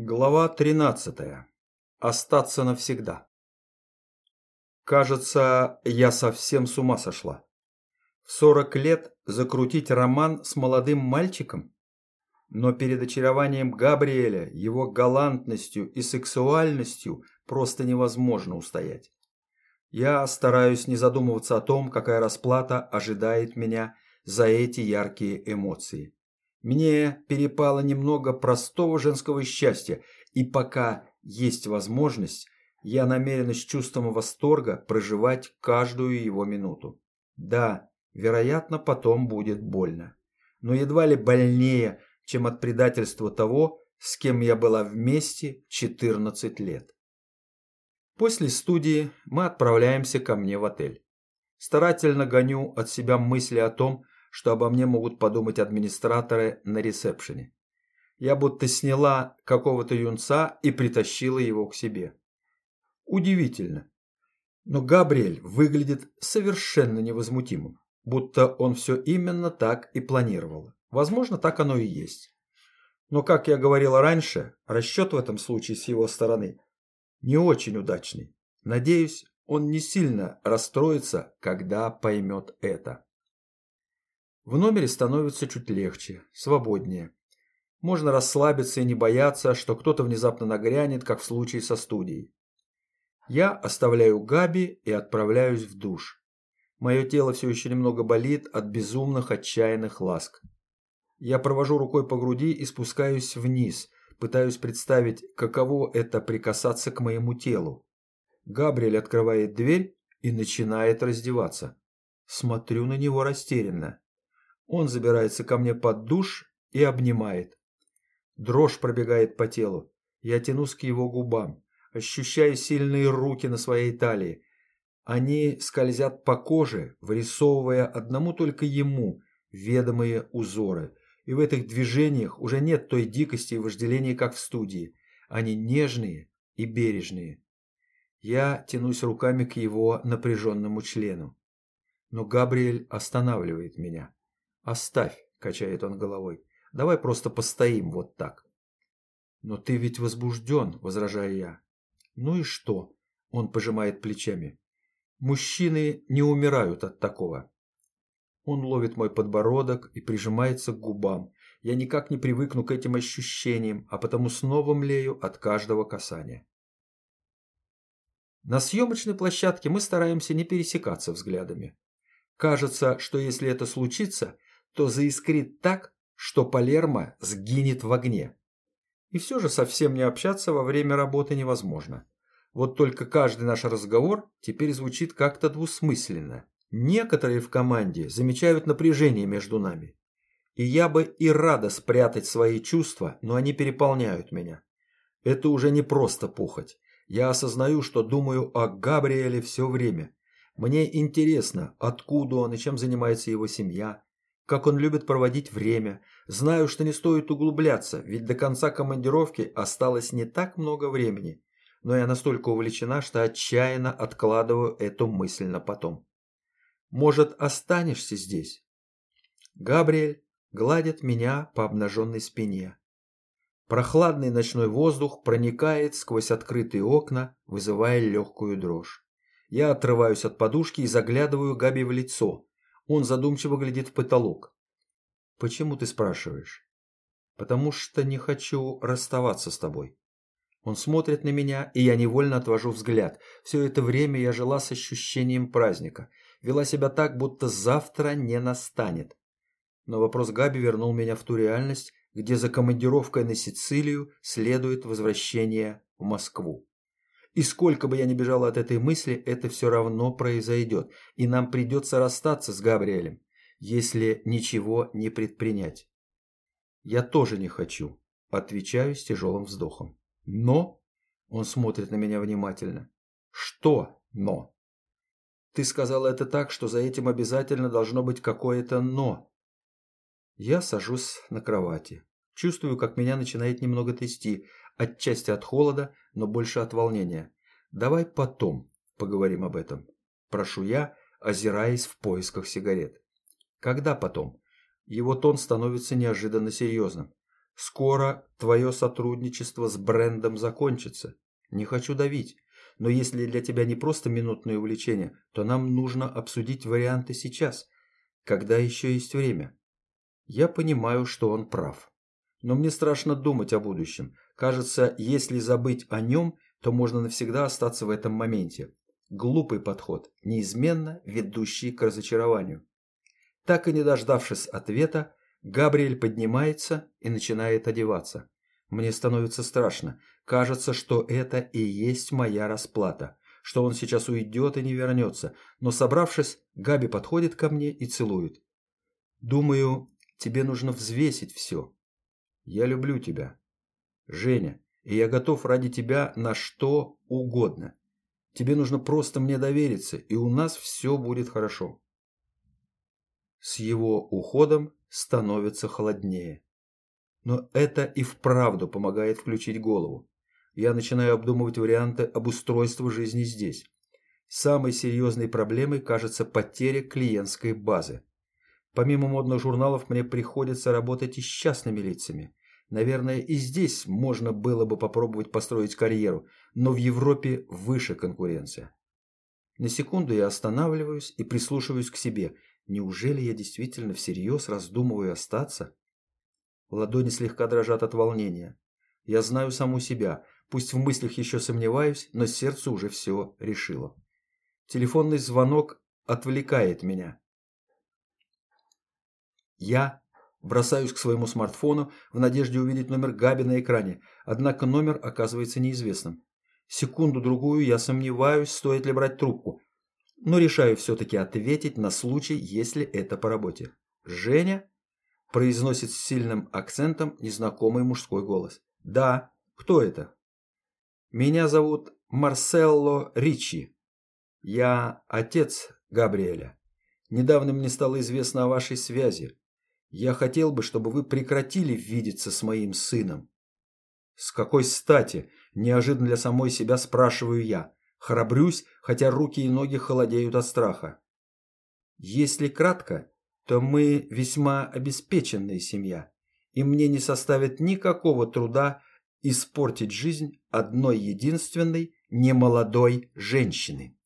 Глава 13. Остаться навсегда. Кажется, я совсем с ума сошла. В 40 лет закрутить роман с молодым мальчиком? Но перед очарованием Габриэля, его галантностью и сексуальностью просто невозможно устоять. Я стараюсь не задумываться о том, какая расплата ожидает меня за эти яркие эмоции. Мне перепало немного простого женского счастья, и пока есть возможность, я намерен с чувством восторга проживать каждую его минуту. Да, вероятно, потом будет больно. Но едва ли больнее, чем от предательства того, с кем я была вместе 14 лет. После студии мы отправляемся ко мне в отель. Старательно гоню от себя мысли о том, что обо мне могут подумать администраторы на ресепшене. Я будто сняла какого-то юнца и притащила его к себе. Удивительно. Но Габриэль выглядит совершенно невозмутимым, будто он все именно так и планировал. Возможно, так оно и есть. Но, как я говорила раньше, расчет в этом случае с его стороны не очень удачный. Надеюсь, он не сильно расстроится, когда поймет это. В номере становится чуть легче, свободнее. Можно расслабиться и не бояться, что кто-то внезапно нагрянет, как в случае со студией. Я оставляю Габи и отправляюсь в душ. Мое тело все еще немного болит от безумных отчаянных ласк. Я провожу рукой по груди и спускаюсь вниз, пытаюсь представить, каково это прикасаться к моему телу. Габриэль открывает дверь и начинает раздеваться. Смотрю на него растерянно. Он забирается ко мне под душ и обнимает. Дрожь пробегает по телу. Я тянусь к его губам, ощущаю сильные руки на своей талии. Они скользят по коже, вырисовывая одному только ему ведомые узоры. И в этих движениях уже нет той дикости и вожделения, как в студии. Они нежные и бережные. Я тянусь руками к его напряженному члену. Но Габриэль останавливает меня. «Оставь», – качает он головой. «Давай просто постоим вот так». «Но ты ведь возбужден», – возражаю я. «Ну и что?» – он пожимает плечами. «Мужчины не умирают от такого». Он ловит мой подбородок и прижимается к губам. Я никак не привыкну к этим ощущениям, а потому снова млею от каждого касания. На съемочной площадке мы стараемся не пересекаться взглядами. Кажется, что если это случится, то заискрит так, что Палермо сгинет в огне. И все же совсем не общаться во время работы невозможно. Вот только каждый наш разговор теперь звучит как-то двусмысленно. Некоторые в команде замечают напряжение между нами. И я бы и рада спрятать свои чувства, но они переполняют меня. Это уже не просто пухоть. Я осознаю, что думаю о Габриэле все время. Мне интересно, откуда он и чем занимается его семья, как он любит проводить время. Знаю, что не стоит углубляться, ведь до конца командировки осталось не так много времени. Но я настолько увлечена, что отчаянно откладываю эту мысль на потом. Может, останешься здесь? Габриэль гладит меня по обнаженной спине. Прохладный ночной воздух проникает сквозь открытые окна, вызывая легкую дрожь. Я отрываюсь от подушки и заглядываю Габи в лицо. Он задумчиво глядит в потолок. «Почему ты спрашиваешь?» «Потому что не хочу расставаться с тобой». Он смотрит на меня, и я невольно отвожу взгляд. Все это время я жила с ощущением праздника. Вела себя так, будто завтра не настанет. Но вопрос Габи вернул меня в ту реальность, где за командировкой на Сицилию следует возвращение в Москву. И сколько бы я ни бежала от этой мысли, это все равно произойдет, и нам придется расстаться с Габриэлем, если ничего не предпринять. Я тоже не хочу, отвечаю с тяжелым вздохом. Но, он смотрит на меня внимательно, что но? Ты сказала это так, что за этим обязательно должно быть какое-то «но». Я сажусь на кровати. Чувствую, как меня начинает немного трясти, отчасти от холода, но больше от волнения. Давай потом поговорим об этом. Прошу я, озираясь в поисках сигарет. Когда потом? Его тон становится неожиданно серьезным. Скоро твое сотрудничество с брендом закончится. Не хочу давить, но если для тебя не просто минутное увлечение, то нам нужно обсудить варианты сейчас, когда еще есть время. Я понимаю, что он прав. Но мне страшно думать о будущем. Кажется, если забыть о нем, то можно навсегда остаться в этом моменте. Глупый подход, неизменно ведущий к разочарованию. Так и не дождавшись ответа, Габриэль поднимается и начинает одеваться. Мне становится страшно. Кажется, что это и есть моя расплата, что он сейчас уйдет и не вернется. Но собравшись, Габи подходит ко мне и целует. Думаю, тебе нужно взвесить все. Я люблю тебя, Женя, и я готов ради тебя на что угодно. Тебе нужно просто мне довериться, и у нас все будет хорошо. С его уходом становится холоднее. Но это и вправду помогает включить голову. Я начинаю обдумывать варианты обустройства жизни здесь. Самой серьезной проблемой кажется потеря клиентской базы. Помимо модных журналов мне приходится работать и с частными лицами. Наверное, и здесь можно было бы попробовать построить карьеру, но в Европе выше конкуренция. На секунду я останавливаюсь и прислушиваюсь к себе. Неужели я действительно всерьез раздумываю остаться? Ладони слегка дрожат от волнения. Я знаю саму себя, пусть в мыслях еще сомневаюсь, но сердце уже все решило. Телефонный звонок отвлекает меня. Я бросаюсь к своему смартфону в надежде увидеть номер Габи на экране, однако номер оказывается неизвестным. Секунду-другую я сомневаюсь, стоит ли брать трубку, но решаю все-таки ответить на случай, если это по работе. «Женя?» – произносит с сильным акцентом незнакомый мужской голос. «Да, кто это?» «Меня зовут Марселло Ричи. Я отец Габриэля. Недавно мне стало известно о вашей связи. Я хотел бы, чтобы вы прекратили видеться с моим сыном». «С какой стати?» – неожиданно для самой себя спрашиваю я. Храбрюсь, хотя руки и ноги холодеют от страха. Если кратко, то мы весьма обеспеченная семья, и мне не составит никакого труда испортить жизнь одной единственной немолодой женщины.